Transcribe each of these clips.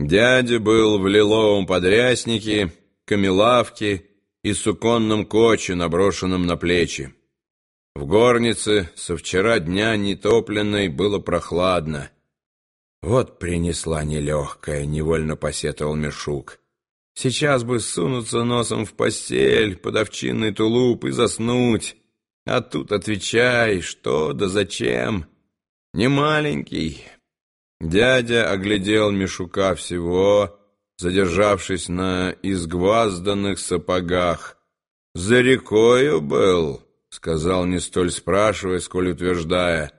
Дядя был в лиловом подряснике, камелавке и суконном коче, наброшенном на плечи. В горнице со вчера дня нетопленной было прохладно. Вот принесла нелегкая, невольно посетовал Мешук. Сейчас бы сунуться носом в постель, под овчинный тулуп и заснуть. А тут отвечай, что да зачем. Не маленький. Дядя оглядел Мишука всего, задержавшись на изгвазданных сапогах. «За рекою был», — сказал не столь спрашивая, сколь утверждая.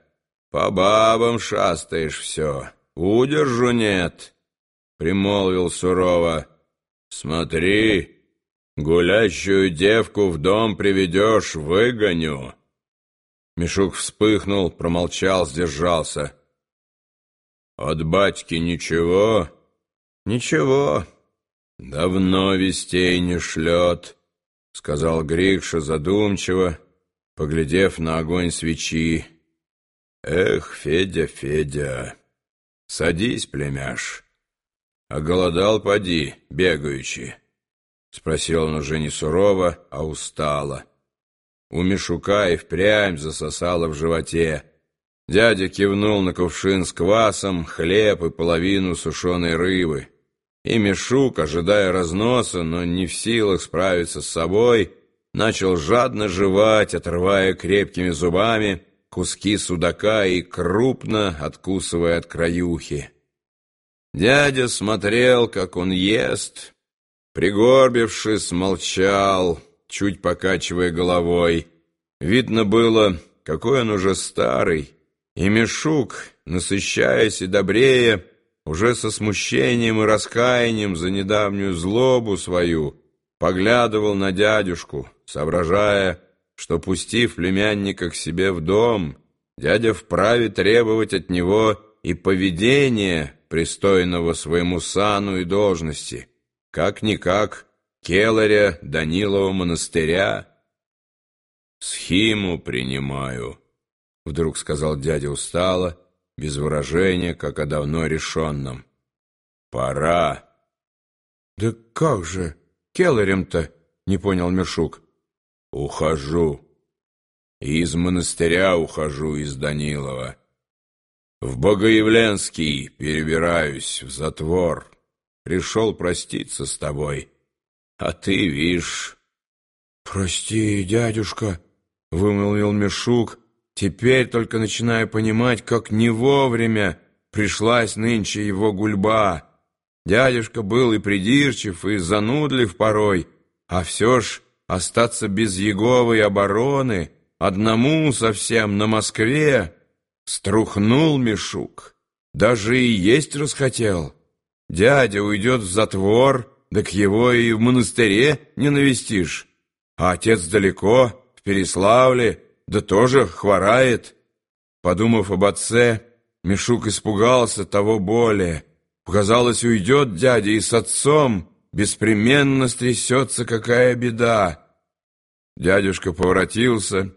«По бабам шастаешь все, удержу нет», — примолвил сурово. «Смотри, гулящую девку в дом приведешь, выгоню». Мишук вспыхнул, промолчал, сдержался. «От батьки ничего?» «Ничего. Давно вестей не шлет», — сказал Грикша задумчиво, поглядев на огонь свечи. «Эх, Федя, Федя, садись, племяш. Оголодал, поди, бегаючи?» — спросил он уже не сурово, а устало. У Мишука и впрямь засосало в животе. Дядя кивнул на кувшин с квасом, хлеб и половину сушеной рыбы. И Мишук, ожидая разноса, но не в силах справиться с собой, начал жадно жевать, отрывая крепкими зубами куски судака и крупно откусывая от краюхи. Дядя смотрел, как он ест, пригорбившись, молчал, чуть покачивая головой. Видно было, какой он уже старый, и Мишук, насыщаясь и добрея, уже со смущением и раскаянием за недавнюю злобу свою, поглядывал на дядюшку, соображая, что, пустив племянника к себе в дом, дядя вправе требовать от него и поведения, пристойного своему сану и должности, как-никак келаря Данилова монастыря. «Схиму принимаю», — вдруг сказал дядя устало, без выражения, как о давно решенном. «Пора». «Да как же, келарем-то?» — не понял Мишук. «Ухожу. Из монастыря ухожу из Данилова. В Богоявленский перебираюсь, в затвор. Пришел проститься с тобой. А ты, вишь...» «Прости, дядюшка», — вымолвил Мишук, теперь только начиная понимать, как не вовремя пришлась нынче его гульба. Дядюшка был и придирчив, и занудлив порой, а все ж остаться без Еговой обороны, одному совсем на Москве, струхнул Мишук, даже и есть расхотел. Дядя уйдет в затвор, так его и в монастыре не навестишь, а отец далеко, в Переславле, да тоже хворает. Подумав об отце, Мишук испугался того более. Показалось, уйдет дядя, и с отцом беспременно стрясется какая беда. Дядюшка поворотился,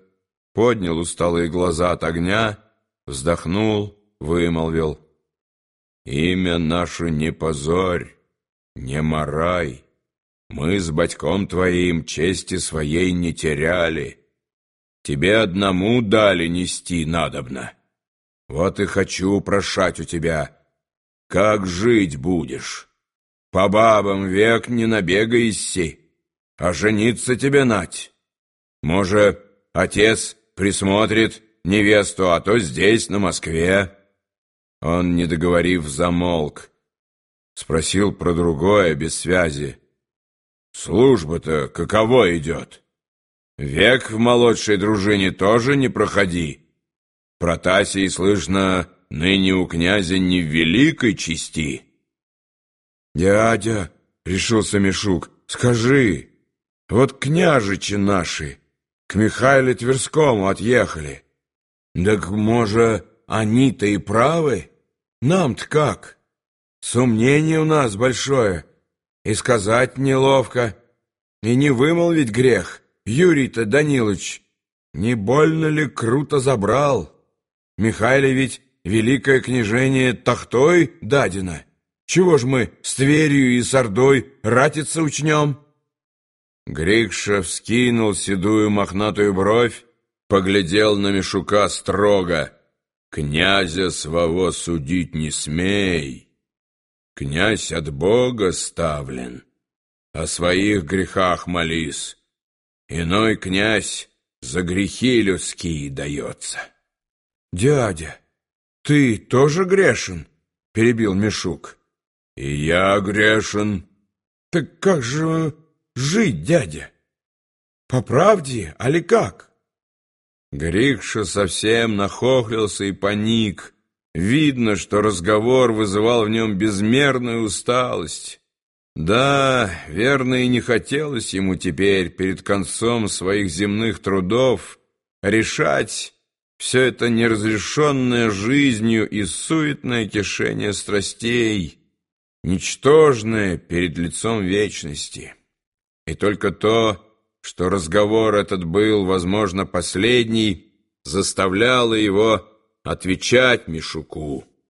поднял усталые глаза от огня, вздохнул, вымолвил. «Имя наше не позорь, не морай. Мы с батьком твоим чести своей не теряли». Тебе одному дали нести надобно. Вот и хочу прошать у тебя, как жить будешь. По бабам век не набегайся, а жениться тебе нать. Может, отец присмотрит невесту, а то здесь, на Москве. Он, не договорив, замолк. Спросил про другое, без связи. Служба-то каково идет? Век в молодшей дружине тоже не проходи. Протасий, слышно, ныне у князя не в великой чести. Дядя, — решился Мишук, — скажи, вот княжичи наши к Михаилу Тверскому отъехали. Так, может, они-то и правы? Нам-то как? Сомнение у нас большое, и сказать неловко, и не вымолвить грех — Юрий-то Данилович не больно ли круто забрал? Михайле ведь великое княжение тахтой дадено. Чего ж мы с Тверью и с Ордой ратиться учнем?» Грикша вскинул седую мохнатую бровь, поглядел на Мишука строго. «Князя своего судить не смей. Князь от Бога ставлен. О своих грехах молись. Иной князь за грехи людские дается». «Дядя, ты тоже грешен?» — перебил Мишук. «И я грешен». «Так как же жить, дядя? По правде, али как?» Грикша совсем нахохлился и паник. Видно, что разговор вызывал в нем безмерную усталость. Да, верно, и не хотелось ему теперь, перед концом своих земных трудов, решать все это неразрешенное жизнью и суетное кишение страстей, ничтожное перед лицом вечности. И только то, что разговор этот был, возможно, последний, заставляло его отвечать Мишуку.